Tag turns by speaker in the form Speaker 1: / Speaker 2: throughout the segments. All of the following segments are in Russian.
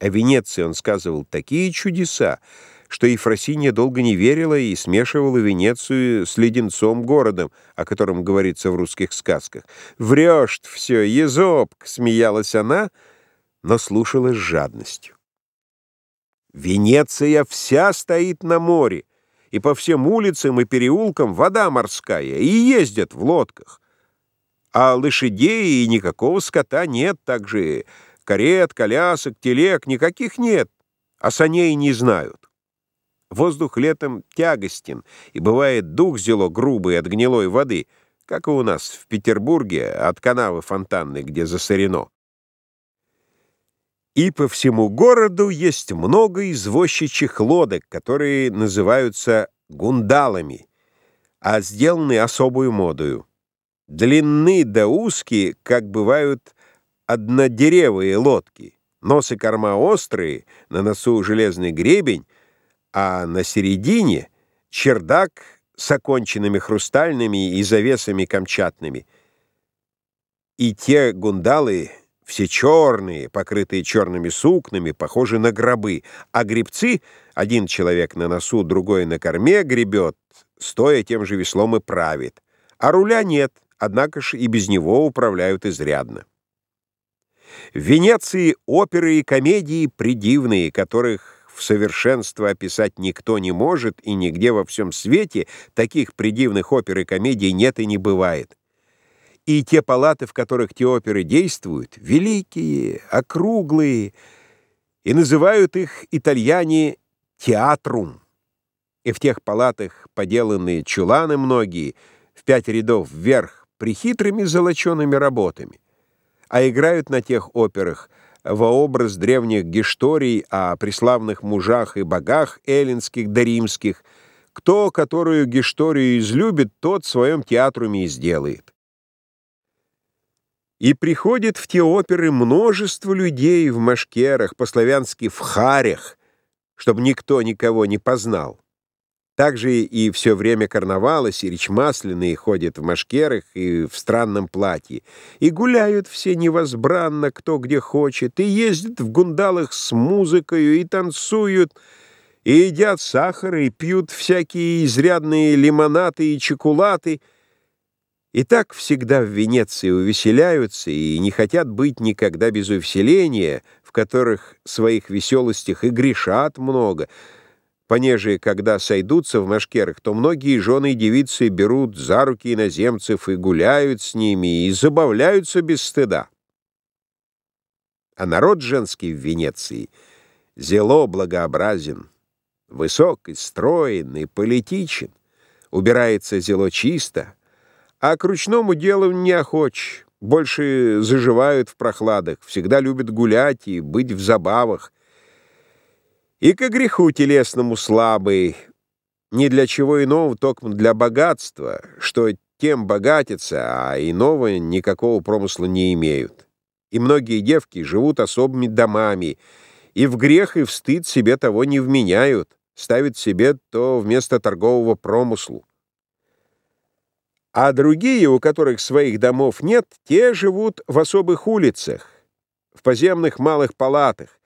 Speaker 1: О Венеции он сказывал такие чудеса, что Ефросинья долго не верила и смешивала Венецию с леденцом городом, о котором говорится в русских сказках. «Врешь все, езопк!» — смеялась она, но слушала с жадностью. Венеция вся стоит на море, и по всем улицам и переулкам вода морская, и ездят в лодках. А лошадей и никакого скота нет, также карет, колясок, телег, никаких нет, а саней не знают. Воздух летом тягостен, и бывает дух зело грубый от гнилой воды, как и у нас в Петербурге от канавы фонтанной, где засорено. И по всему городу есть много извозчичьих лодок, которые называются гундалами, а сделаны особую модою. Длинны да узкие, как бывают однодеревые лодки. Нос и корма острые, на носу железный гребень, а на середине чердак с оконченными хрустальными и завесами камчатными. И те гундалы все черные, покрытые черными сукнами, похожи на гробы, а гребцы, один человек на носу, другой на корме, гребет, стоя тем же веслом и правит. А руля нет, однако ж и без него управляют изрядно. В Венеции оперы и комедии придивные, которых в совершенство описать никто не может, и нигде во всем свете таких придивных опер и комедий нет и не бывает. И те палаты, в которых те оперы действуют, великие, округлые, и называют их итальяне «театрум». И в тех палатах поделанные чуланы многие, в пять рядов вверх, прихитрыми золочеными работами. А играют на тех операх во образ древних гешторий о преславных мужах и богах эллинских да римских, кто которую гешторию излюбит, тот в своем театруме и сделает. И приходит в те оперы множество людей в машкерах, по-славянски в харях, чтобы никто никого не познал. Также и все время карнавала Сирич Масляный ходит в машкерах и в странном платье. И гуляют все невозбранно, кто где хочет, и ездят в гундалах с музыкой, и танцуют, и едят сахар, и пьют всякие изрядные лимонаты и чекулаты — и так всегда в Венеции увеселяются и не хотят быть никогда без увеселения, в которых своих веселостях и грешат много. Понеже, когда сойдутся в машкерах, то многие жены и девицы берут за руки иноземцев и гуляют с ними, и забавляются без стыда. А народ женский в Венеции зело благообразен, высок и строен, и политичен, убирается зело чисто — а к ручному делу не охоч, больше заживают в прохладах, всегда любят гулять и быть в забавах. И к греху телесному слабый, ни для чего иного, только для богатства, что тем богатятся, а иного никакого промысла не имеют. И многие девки живут особыми домами, и в грех и в стыд себе того не вменяют, ставят себе то вместо торгового промыслу. А другие, у которых своих домов нет, те живут в особых улицах, в поземных малых палатах.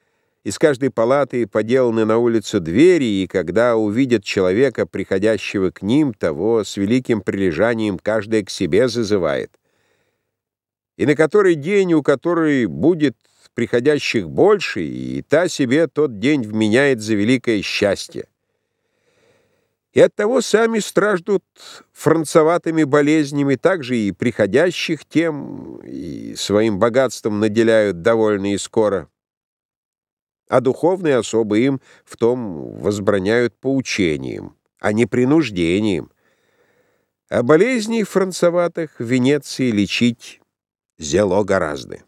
Speaker 1: Из каждой палаты поделаны на улицу двери, и когда увидят человека, приходящего к ним, того с великим прилежанием каждая к себе зазывает. И на который день, у которой будет приходящих больше, и та себе тот день вменяет за великое счастье и оттого сами страждут францоватыми болезнями, также и приходящих тем, и своим богатством наделяют довольно и скоро. А духовные особы им в том возбраняют поучением, а не принуждением. А болезней францоватых в Венеции лечить зело гораздо.